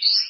Peace.